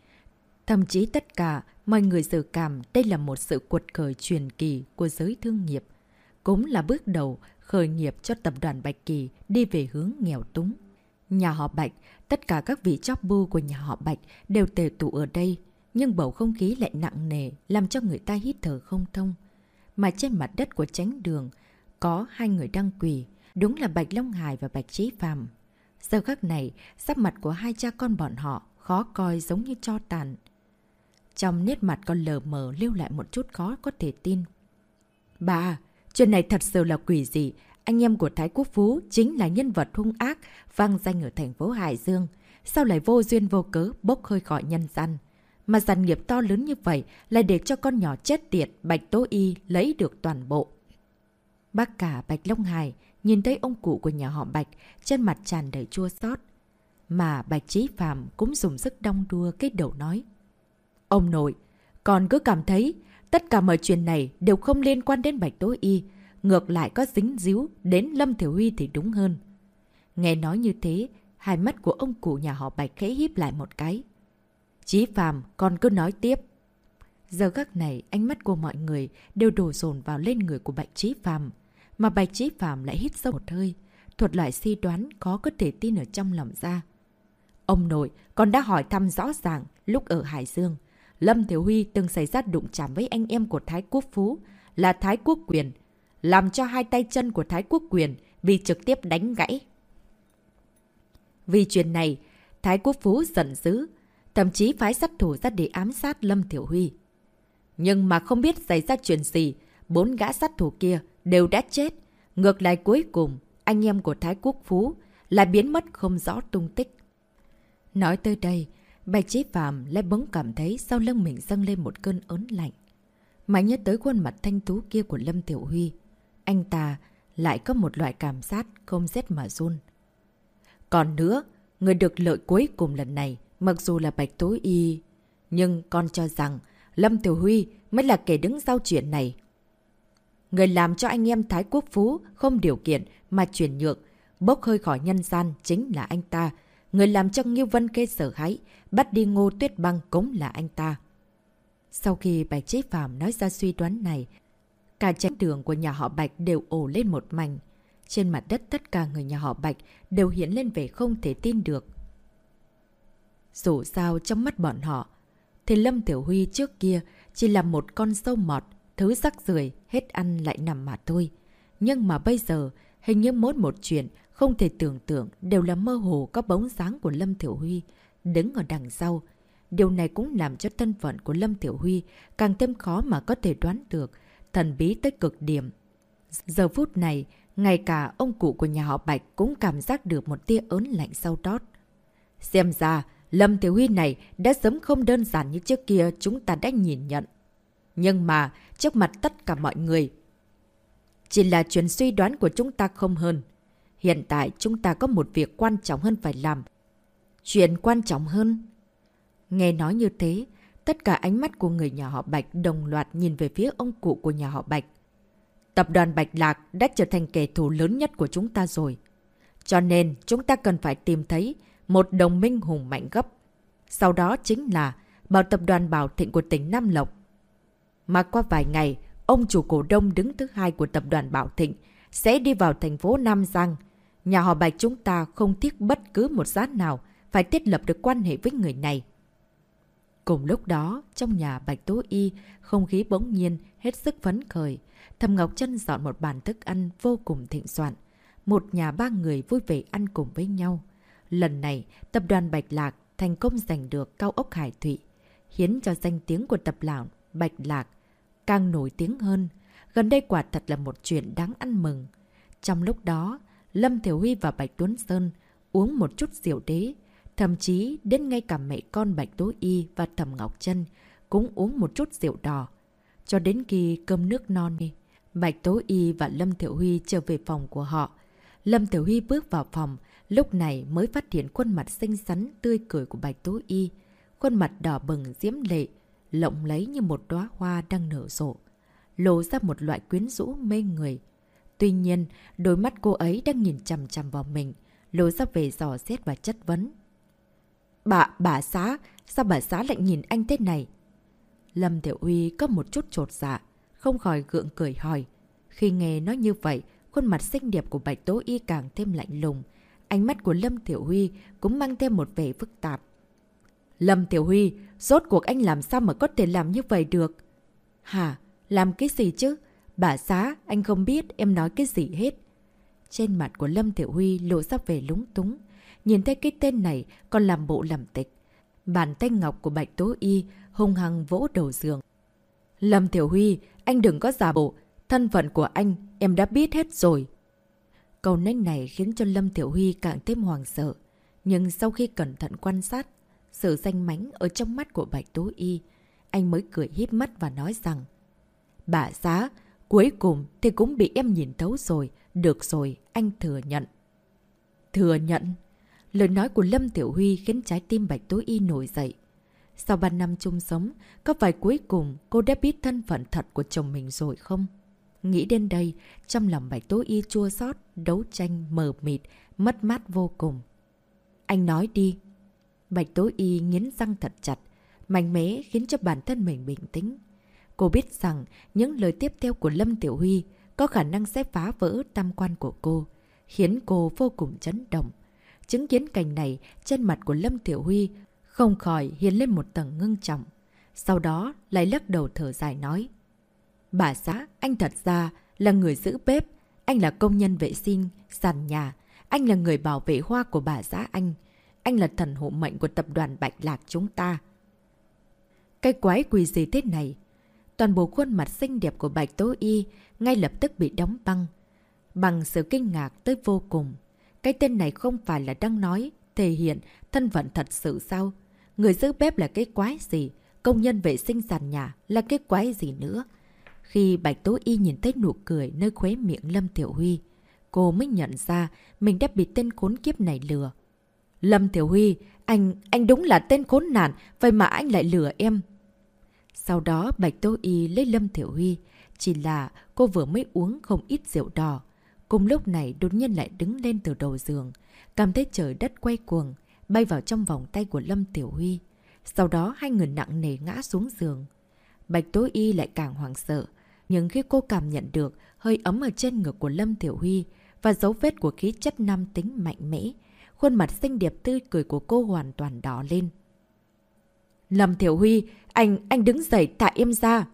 Thậm chí tất cả mọi người dự cảm đây là một sự cuột khởi truyền kỳ của giới thương nghiệp. Cũng là bước đầu khởi nghiệp cho tập đoàn Bạch Kỳ đi về hướng nghèo túng. Nhà họ Bạch, tất cả các vị chóp bu của nhà họ Bạch đều tề tụ ở đây, nhưng bầu không khí lại nặng nề, làm cho người ta hít thở không thông. Mà trên mặt đất của tránh đường, có hai người đang quỳ, đúng là Bạch Long Hải và Bạch Trí Phàm. Giờ khắc này, sắc mặt của hai cha con bọn họ khó coi giống như cho tàn. Trong nét mặt con lờ mờ lưu lại một chút khó có thể tin. Bà, chuyện này thật sự là quỷ gì. Anh em của Thái Quốc Phú chính là nhân vật hung ác, vang danh ở thành phố Hải Dương. Sao lại vô duyên vô cớ bốc hơi khỏi nhân dân? Mà giàn nghiệp to lớn như vậy lại để cho con nhỏ chết tiệt Bạch Tố Y lấy được toàn bộ. Bác cả Bạch Long Hải nhìn thấy ông cụ của nhà họ Bạch trên mặt tràn đầy chua xót Mà Bạch Trí Phạm cũng dùng sức đong đua cái đầu nói. Ông nội, con cứ cảm thấy tất cả mọi chuyện này đều không liên quan đến Bạch Tố Y, ngược lại có dính díu đến Lâm Thiểu Huy thì đúng hơn. Nghe nói như thế, hai mắt của ông cụ nhà họ Bạch khẽ híp lại một cái. Chí Phạm, còn cứ nói tiếp. Giờ các này, ánh mắt của mọi người đều đổ dồn vào lên người của Bạch Chí Phạm. Mà Bạch Chí Phạm lại hít sâu một hơi. thuật lại suy đoán có có thể tin ở trong lòng ra. Ông nội còn đã hỏi thăm rõ ràng lúc ở Hải Dương. Lâm Thiếu Huy từng xảy ra đụng chạm với anh em của Thái Quốc Phú là Thái Quốc Quyền, làm cho hai tay chân của Thái Quốc Quyền vì trực tiếp đánh gãy. Vì chuyện này, Thái Quốc Phú giận dữ, thậm chí phái sát thủ ra để ám sát Lâm Thiểu Huy. Nhưng mà không biết xảy ra chuyện gì, bốn gã sát thủ kia đều đã chết. Ngược lại cuối cùng, anh em của Thái Quốc Phú lại biến mất không rõ tung tích. Nói tới đây, Bạch Chí Phạm lại bỗng cảm thấy sau lưng mình dâng lên một cơn ớn lạnh. Mà nhớ tới khuôn mặt thanh tú kia của Lâm Tiểu Huy, anh ta lại có một loại cảm giác không rét mà run. Còn nữa, người được lợi cuối cùng lần này, mặc dù là Bạch Tố Y, nhưng con cho rằng Lâm Tiểu Huy mới là kẻ đứng sau chuyện này. Người làm cho anh em Thái Quốc Phú không điều kiện mà chuyển nhượng, bốc hơi khỏi nhân gian chính là anh ta. Người làm cho Nghiêu Vân Kê sợ hãi, bắt đi ngô tuyết băng cũng là anh ta. Sau khi Bạch Chế Phạm nói ra suy đoán này, cả chánh đường của nhà họ Bạch đều ổ lên một mảnh. Trên mặt đất tất cả người nhà họ Bạch đều hiện lên vẻ không thể tin được. Dù sao trong mắt bọn họ, thì Lâm Tiểu Huy trước kia chỉ là một con sâu mọt, thứ rắc rưởi hết ăn lại nằm mà thôi. Nhưng mà bây giờ, hình như mốt một chuyện không thể tưởng tượng đều là mơ hồ có bóng dáng của Lâm Tiểu Huy đứng ở đằng sau. Điều này cũng làm cho thân phận của Lâm Tiểu Huy càng thêm khó mà có thể đoán được, thần bí tới cực điểm. Giờ phút này, ngay cả ông cụ của nhà họ Bạch cũng cảm giác được một tia ớn lạnh sau đó. Xem ra, Lâm Tiểu Huy này đã sớm không đơn giản như trước kia chúng ta đã nhìn nhận. Nhưng mà, trước mặt tất cả mọi người, chỉ là chuyện suy đoán của chúng ta không hơn. Hiện tại chúng ta có một việc quan trọng hơn phải làm. Chuyện quan trọng hơn? Nghe nói như thế, tất cả ánh mắt của người nhà họ Bạch đồng loạt nhìn về phía ông cụ của nhà họ Bạch. Tập đoàn Bạch Lạc đã trở thành kẻ thù lớn nhất của chúng ta rồi. Cho nên chúng ta cần phải tìm thấy một đồng minh hùng mạnh gấp. Sau đó chính là bảo tập đoàn Bảo Thịnh của tỉnh Nam Lộc. Mà qua vài ngày, ông chủ cổ đông đứng thứ hai của tập đoàn Bảo Thịnh sẽ đi vào thành phố Nam Giang. Nhà họ Bạch chúng ta không tiếc bất cứ một giá nào phải thiết lập được quan hệ với người này. Cùng lúc đó, trong nhà Bạch Tố Y, không khí bỗng nhiên hết sức phấn khởi. Thầm Ngọc Trân dọn một bàn thức ăn vô cùng thịnh soạn. Một nhà ba người vui vẻ ăn cùng với nhau. Lần này, tập đoàn Bạch Lạc thành công giành được cao ốc Hải Thụy, khiến cho danh tiếng của tập lão Bạch Lạc càng nổi tiếng hơn. Gần đây quả thật là một chuyện đáng ăn mừng. Trong lúc đó, Lâm Thiểu Huy và Bạch Tuấn Sơn uống một chút rượu đế, thậm chí đến ngay cả mẹ con Bạch Tố Y và Thẩm Ngọc Trân cũng uống một chút rượu đỏ. Cho đến khi cơm nước non đi, Bạch Tố Y và Lâm Thiểu Huy trở về phòng của họ. Lâm Thiểu Huy bước vào phòng, Lúc này mới phát hiện khuôn mặt xinh xắn, tươi cười của Bạch Tố Y. Khuôn mặt đỏ bừng diễm lệ, lộng lấy như một đóa hoa đang nở rộ. Lộ ra một loại quyến rũ mê người. Tuy nhiên, đôi mắt cô ấy đang nhìn chằm chằm vào mình, lộ ra về dò xét và chất vấn. Bà, bà xá, sao bà xá lại nhìn anh thế này? Lâm Tiểu Uy có một chút trột dạ, không khỏi gượng cười hỏi. Khi nghe nói như vậy, khuôn mặt xinh đẹp của Bạch Tố Y càng thêm lạnh lùng, Ánh mắt của Lâm Tiểu Huy cũng mang thêm một vẻ phức tạp. Lâm Tiểu Huy, rốt cuộc anh làm sao mà có thể làm như vậy được? Hả? Làm cái gì chứ? Bà xá, anh không biết em nói cái gì hết. Trên mặt của Lâm Tiểu Huy lộ ra vẻ lúng túng. Nhìn thấy cái tên này còn làm bộ làm tịch. Bàn tay ngọc của Bạch Tố Y hung hăng vỗ đầu giường. Lâm Tiểu Huy, anh đừng có giả bộ. Thân phận của anh em đã biết hết rồi. Câu nách này khiến cho Lâm Tiểu Huy càng thêm hoàng sợ. Nhưng sau khi cẩn thận quan sát, sự danh mánh ở trong mắt của Bạch Tố Y, anh mới cười híp mắt và nói rằng Bà giá, cuối cùng thì cũng bị em nhìn thấu rồi. Được rồi, anh thừa nhận. Thừa nhận? Lời nói của Lâm Tiểu Huy khiến trái tim Bạch Tố Y nổi dậy. Sau 3 năm chung sống, có phải cuối cùng cô đã biết thân phận thật của chồng mình rồi không? Nghĩ đến đây, trong lòng Bạch Tố Y chua xót đấu tranh, mờ mịt, mất mát vô cùng. Anh nói đi. Bạch Tố Y nghiến răng thật chặt, mạnh mẽ khiến cho bản thân mình bình tĩnh. Cô biết rằng những lời tiếp theo của Lâm Tiểu Huy có khả năng sẽ phá vỡ tam quan của cô, khiến cô vô cùng chấn động. Chứng kiến cảnh này, trên mặt của Lâm Tiểu Huy không khỏi hiện lên một tầng ngưng trọng. Sau đó lại lắc đầu thở dài nói. Bà xã, anh thật ra là người giữ bếp, anh là công nhân vệ sinh, sàn nhà, anh là người bảo vệ hoa của bà xã anh. Anh là thần hộ mệnh của tập đoàn Bạch Lạc chúng ta. Cái quái quỷ gì thế này? Toàn bộ khuôn mặt xinh đẹp của Bạch Tố Y ngay lập tức bị đóng băng. Bằng sự kinh ngạc tới vô cùng. Cái tên này không phải là đang nói, thể hiện thân phận thật sự sao? Người giữ bếp là cái quái gì? Công nhân vệ sinh sàn nhà là cái quái gì nữa? Khi Bạch Tố Y nhìn thấy nụ cười nơi khuế miệng Lâm Tiểu Huy, cô mới nhận ra mình đã bị tên khốn kiếp này lừa. Lâm Tiểu Huy, anh, anh đúng là tên khốn nạn, vậy mà anh lại lừa em. Sau đó Bạch Tố Y lấy Lâm Tiểu Huy, chỉ là cô vừa mới uống không ít rượu đỏ. Cùng lúc này đột nhiên lại đứng lên từ đầu giường, cảm thấy trời đất quay cuồng, bay vào trong vòng tay của Lâm Tiểu Huy. Sau đó hai người nặng nề ngã xuống giường. Bạch Tố Y lại càng hoảng sợ, nhưng khi cô cảm nhận được hơi ấm ở trên ngực của Lâm Tiểu Huy và dấu vết của khí chất nam tính mạnh mẽ, khuôn mặt xinh đẹp tươi cười của cô hoàn toàn đỏ lên. Lâm Tiểu Huy, anh, anh đứng dậy tại em ra.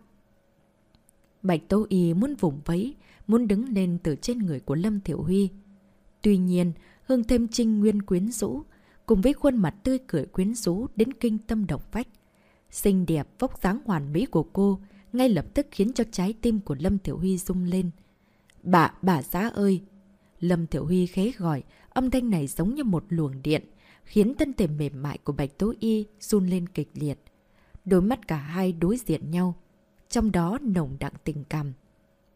Bạch Tố Y muốn vùng vấy, muốn đứng lên từ trên người của Lâm Tiểu Huy. Tuy nhiên, hương thêm trinh nguyên quyến rũ, cùng với khuôn mặt tươi cười quyến rũ đến kinh tâm độc phách. Xinh đẹp, vóc dáng hoàn mỹ của cô, ngay lập tức khiến cho trái tim của Lâm Tiểu Huy rung lên. Bà, bà xã ơi! Lâm Tiểu Huy khế gọi, âm thanh này giống như một luồng điện, khiến thân thể mềm mại của Bạch Tố Y run lên kịch liệt. Đôi mắt cả hai đối diện nhau, trong đó nồng đặng tình cảm.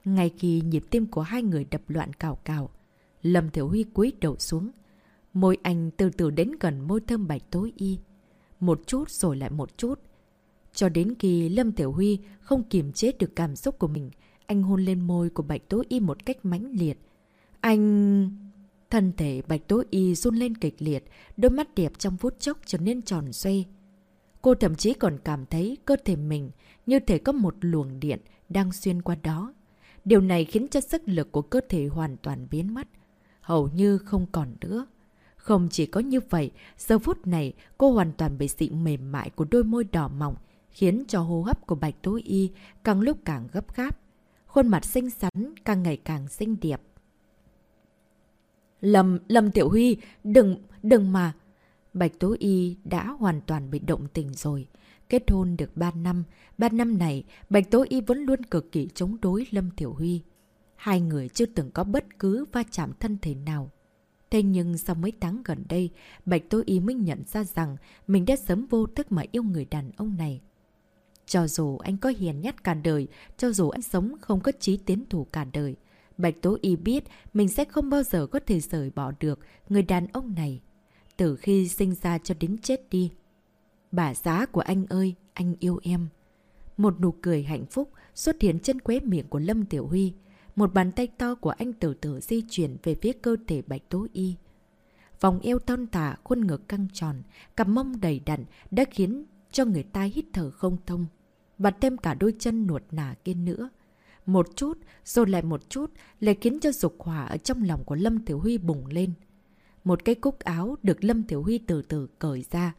Ngay khi nhịp tim của hai người đập loạn cào cào, Lâm Tiểu Huy cúi đầu xuống. Môi anh từ từ đến gần môi thơm Bạch Tố Y. Một chút rồi lại một chút, cho đến khi Lâm Tiểu Huy không kiềm chế được cảm xúc của mình, anh hôn lên môi của Bạch Tố Y một cách mãnh liệt. Anh... Thân thể Bạch Tố Y run lên kịch liệt, đôi mắt đẹp trong phút chốc trở nên tròn xoay. Cô thậm chí còn cảm thấy cơ thể mình như thể có một luồng điện đang xuyên qua đó. Điều này khiến cho sức lực của cơ thể hoàn toàn biến mất, hầu như không còn nữa. Không chỉ có như vậy, giờ phút này cô hoàn toàn bị sự mềm mại của đôi môi đỏ mỏng khiến cho hô hấp của Bạch Tố Y càng lúc càng gấp gáp. Khuôn mặt xinh xắn càng ngày càng xinh đẹp. Lâm, Lâm Tiểu Huy, đừng, đừng mà. Bạch Tố Y đã hoàn toàn bị động tình rồi. Kết hôn được 3 năm, 3 năm này Bạch Tố Y vẫn luôn cực kỳ chống đối Lâm Tiểu Huy. Hai người chưa từng có bất cứ va chạm thân thể nào. Thế nhưng sau mấy tháng gần đây, Bạch Tố Y mới nhận ra rằng mình đã sớm vô thức mà yêu người đàn ông này. Cho dù anh có hiền nhất cả đời, cho dù anh sống không có chí tiến thủ cả đời, Bạch Tố Y biết mình sẽ không bao giờ có thể rời bỏ được người đàn ông này. Từ khi sinh ra cho đến chết đi. Bà giá của anh ơi, anh yêu em. Một nụ cười hạnh phúc xuất hiện trên quế miệng của Lâm Tiểu Huy. Một bàn tay to của anh từ từ di chuyển về phía cơ thể Bạch Tố Y. Vòng eo thon tả, khuôn ngực căng tròn, cặp mông đầy đặn đã khiến cho người ta hít thở không thông và thêm cả đôi chân nuột nả kia nữa. Một chút, rồi lại một chút, lại khiến cho dục hỏa ở trong lòng của Lâm Tiểu Huy bùng lên. Một cái cúc áo được Lâm Tiểu Huy từ từ cởi ra.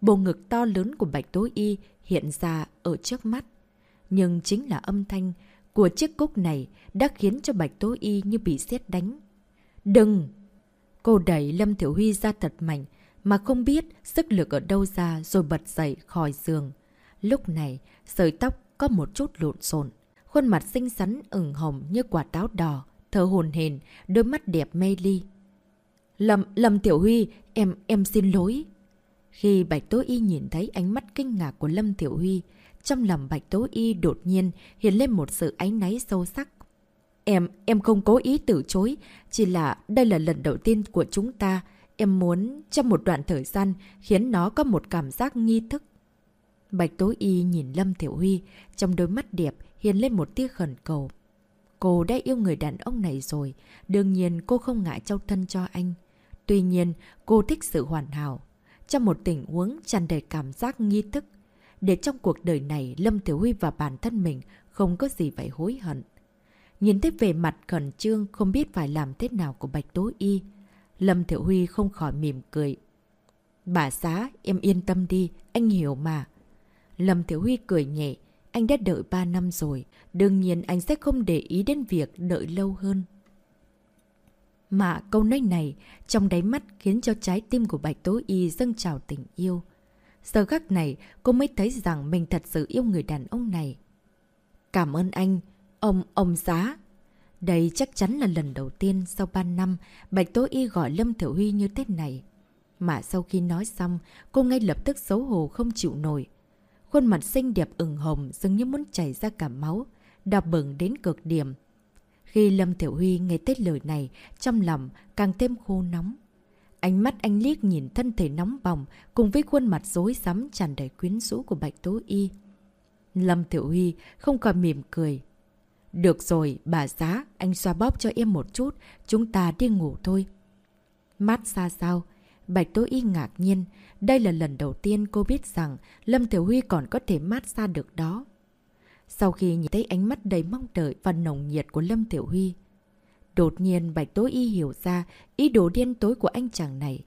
Bộ ngực to lớn của Bạch Tố Y hiện ra ở trước mắt. Nhưng chính là âm thanh của chiếc cúc này đã khiến cho Bạch Tố Y như bị sét đánh. Đừng! Cô đẩy Lâm Tiểu Huy ra thật mạnh, mà không biết sức lực ở đâu ra rồi bật dậy khỏi giường. Lúc này, sợi tóc có một chút lộn xộn, khuôn mặt xinh xắn ửng hồng như quả táo đỏ, thở hồn hển đôi mắt đẹp mê ly. Lâm, Lâm Tiểu Huy, em, em xin lỗi. Khi Bạch Tố Y nhìn thấy ánh mắt kinh ngạc của Lâm Tiểu Huy, trong lòng Bạch Tố Y đột nhiên hiện lên một sự áy náy sâu sắc. Em, em không cố ý từ chối, chỉ là đây là lần đầu tiên của chúng ta. Em muốn trong một đoạn thời gian khiến nó có một cảm giác nghi thức. Bạch Tố Y nhìn Lâm Tiểu Huy, trong đôi mắt đẹp hiện lên một tia khẩn cầu. Cô đã yêu người đàn ông này rồi, đương nhiên cô không ngại trao thân cho anh. Tuy nhiên, cô thích sự hoàn hảo. Trong một tình huống tràn đầy cảm giác nghi thức, để trong cuộc đời này Lâm Tiểu Huy và bản thân mình không có gì phải hối hận. Nhìn thấy về mặt khẩn trương không biết phải làm thế nào của Bạch Tố Y. Lâm Thiểu Huy không khỏi mỉm cười. Bà xá, em yên tâm đi, anh hiểu mà. Lâm Thiệu Huy cười nhẹ, anh đã đợi 3 năm rồi, đương nhiên anh sẽ không để ý đến việc đợi lâu hơn. Mà câu nói này trong đáy mắt khiến cho trái tim của Bạch Tố Y dâng trào tình yêu. Giờ khắc này cô mới thấy rằng mình thật sự yêu người đàn ông này. Cảm ơn anh, ông, ông giá. Đây chắc chắn là lần đầu tiên sau 3 năm Bạch Tố Y gọi Lâm Thiểu Huy như thế này. Mà sau khi nói xong, cô ngay lập tức xấu hổ không chịu nổi. Khuôn mặt xinh đẹp ửng hồng dường như muốn chảy ra cả máu, đỏ bừng đến cực điểm. Khi Lâm Tiểu Huy nghe tới lời này, trong lòng càng thêm khô nóng. Ánh mắt anh liếc nhìn thân thể nóng bỏng cùng với khuôn mặt rối rắm tràn đầy quyến rũ của Bạch Tố Y. Lâm Tiểu Huy không còn mỉm cười. Được rồi, bà giá, anh xoa bóp cho em một chút, chúng ta đi ngủ thôi. Mát xa sao? Bạch Tố Y ngạc nhiên. Đây là lần đầu tiên cô biết rằng Lâm Tiểu Huy còn có thể mát xa được đó. Sau khi nhìn thấy ánh mắt đầy mong đợi và nồng nhiệt của Lâm Tiểu Huy, đột nhiên Bạch Tố Y hiểu ra ý đồ điên tối của anh chàng này.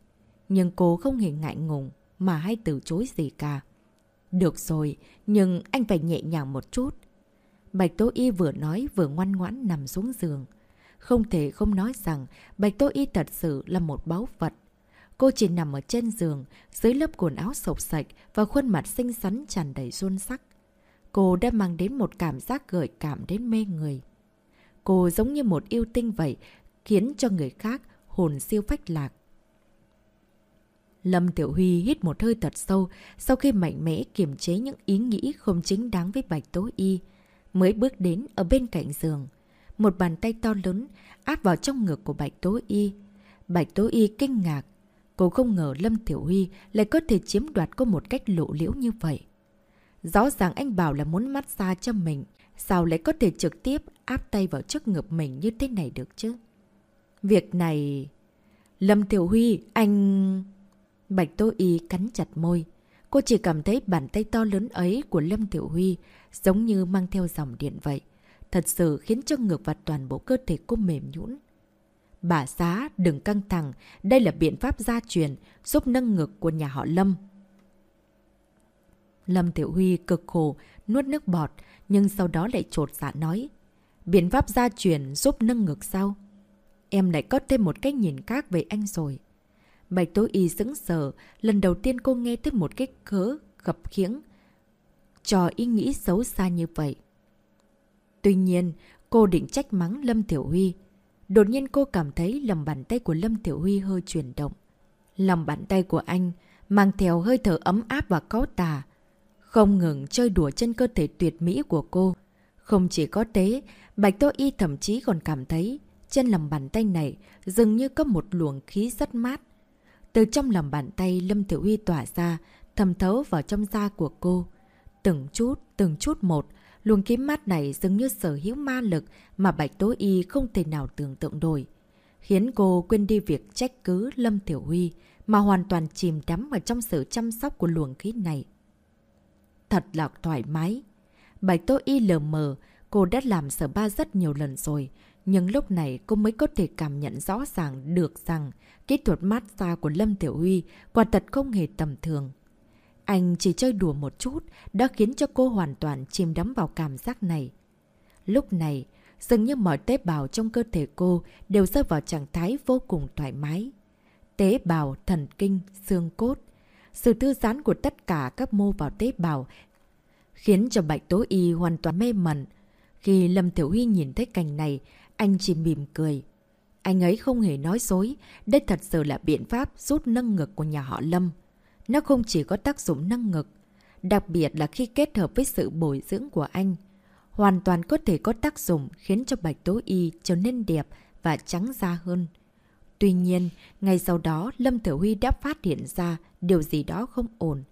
Nhưng cô không hề ngại ngùng mà hay từ chối gì cả. Được rồi, nhưng anh phải nhẹ nhàng một chút. Bạch Tố Y vừa nói vừa ngoan ngoãn nằm xuống giường. Không thể không nói rằng Bạch Tố Y thật sự là một báu vật. Cô chỉ nằm ở trên giường, dưới lớp quần áo sộc sạch và khuôn mặt xinh xắn tràn đầy xuân sắc. Cô đã mang đến một cảm giác gợi cảm đến mê người. Cô giống như một yêu tinh vậy, khiến cho người khác hồn siêu phách lạc. Lâm Tiểu Huy hít một hơi thật sâu sau khi mạnh mẽ kiềm chế những ý nghĩ không chính đáng với Bạch Tố Y, mới bước đến ở bên cạnh giường. Một bàn tay to lớn áp vào trong ngực của Bạch Tố Y. Bạch Tố Y kinh ngạc. Cô không ngờ Lâm Tiểu Huy lại có thể chiếm đoạt cô một cách lộ liễu như vậy. Rõ ràng anh bảo là muốn mát xa cho mình, sao lại có thể trực tiếp áp tay vào trước ngực mình như thế này được chứ? Việc này... Lâm Tiểu Huy, anh... Bạch Tô Y cắn chặt môi. Cô chỉ cảm thấy bàn tay to lớn ấy của Lâm Tiểu Huy giống như mang theo dòng điện vậy. Thật sự khiến cho ngực và toàn bộ cơ thể cô mềm nhũn. Bà xá, đừng căng thẳng, đây là biện pháp gia truyền giúp nâng ngực của nhà họ Lâm. Lâm Tiểu Huy cực khổ, nuốt nước bọt, nhưng sau đó lại trột dạ nói. Biện pháp gia truyền giúp nâng ngực sao? Em lại có thêm một cách nhìn khác về anh rồi. Bạch Tố Y sững sờ, lần đầu tiên cô nghe tới một cái khớ gập khiễng. Cho ý nghĩ xấu xa như vậy. Tuy nhiên, cô định trách mắng Lâm Tiểu Huy. Đột nhiên cô cảm thấy lòng bàn tay của Lâm Tiểu Huy hơi chuyển động. Lòng bàn tay của anh mang theo hơi thở ấm áp và có tà. Không ngừng chơi đùa trên cơ thể tuyệt mỹ của cô. Không chỉ có thế, Bạch Tô Y thậm chí còn cảm thấy trên lòng bàn tay này dường như có một luồng khí rất mát. Từ trong lòng bàn tay Lâm Tiểu Huy tỏa ra, thầm thấu vào trong da của cô. Từng chút, từng chút một, luồng khí mát này dường như sở hữu ma lực mà Bạch Tố Y không thể nào tưởng tượng nổi. Khiến cô quên đi việc trách cứ Lâm Tiểu Huy mà hoàn toàn chìm đắm vào trong sự chăm sóc của luồng khí này. Thật là thoải mái. Bạch Tố Y lờ mờ, cô đã làm sở ba rất nhiều lần rồi. Nhưng lúc này cô mới có thể cảm nhận rõ ràng được rằng kỹ thuật massage của Lâm Tiểu Huy quả thật không hề tầm thường. Anh chỉ chơi đùa một chút đã khiến cho cô hoàn toàn chìm đắm vào cảm giác này. Lúc này, dường như mọi tế bào trong cơ thể cô đều rơi vào trạng thái vô cùng thoải mái. Tế bào, thần kinh, xương cốt. Sự thư giãn của tất cả các mô vào tế bào khiến cho Bạch Tố Y hoàn toàn mê mẩn. Khi Lâm Tiểu Huy nhìn thấy cảnh này, anh chỉ mỉm cười. Anh ấy không hề nói dối, đây thật sự là biện pháp rút nâng ngực của nhà họ Lâm. Nó không chỉ có tác dụng nâng ngực, đặc biệt là khi kết hợp với sự bồi dưỡng của anh. Hoàn toàn có thể có tác dụng khiến cho Bạch Tố Y trở nên đẹp và trắng da hơn. Tuy nhiên, ngay sau đó Lâm Tiểu Huy đã phát hiện ra điều gì đó không ổn.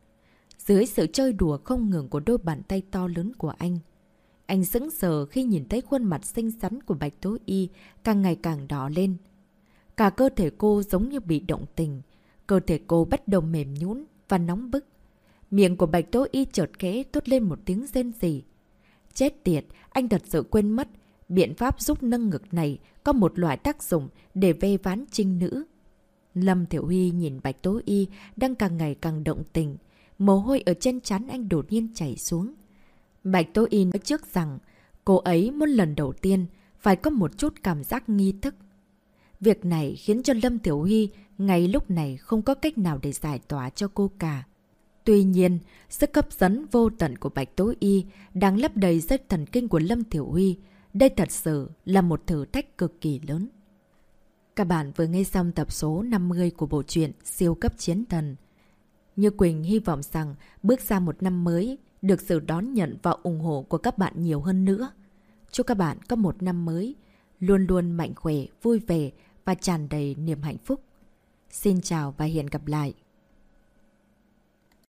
Dưới sự chơi đùa không ngừng của đôi bàn tay to lớn của anh, anh sững sờ khi nhìn thấy khuôn mặt xinh xắn của Bạch Tố Y càng ngày càng đỏ lên. Cả cơ thể cô giống như bị động tình. Cơ thể cô bắt đầu mềm nhũn và nóng bức. Miệng của Bạch Tố Y chợt khẽ tốt lên một tiếng rên rỉ. Chết tiệt, anh thật sự quên mất. biện pháp giúp nâng ngực này có một loại tác dụng để vê ván trinh nữ. Lâm Thiểu Huy nhìn Bạch Tố Y đang càng ngày càng động tình. Mồ hôi ở trên trán anh đột nhiên chảy xuống. Bạch Tố Y nói trước rằng cô ấy muốn lần đầu tiên phải có một chút cảm giác nghi thức. Việc này khiến cho Lâm Tiểu Huy ngay lúc này không có cách nào để giải tỏa cho cô cả. Tuy nhiên, sức hấp dẫn vô tận của Bạch Tố Y đang lấp đầy dây thần kinh của Lâm Tiểu Huy. Đây thật sự là một thử thách cực kỳ lớn. Các bạn vừa nghe xong tập số 50 của bộ truyện Siêu cấp chiến thần. Như Quỳnh hy vọng rằng bước ra một năm mới được sự đón nhận và ủng hộ của các bạn nhiều hơn nữa. Chúc các bạn có một năm mới luôn luôn mạnh khỏe, vui vẻ và tràn đầy niềm hạnh phúc. Xin chào và hẹn gặp lại!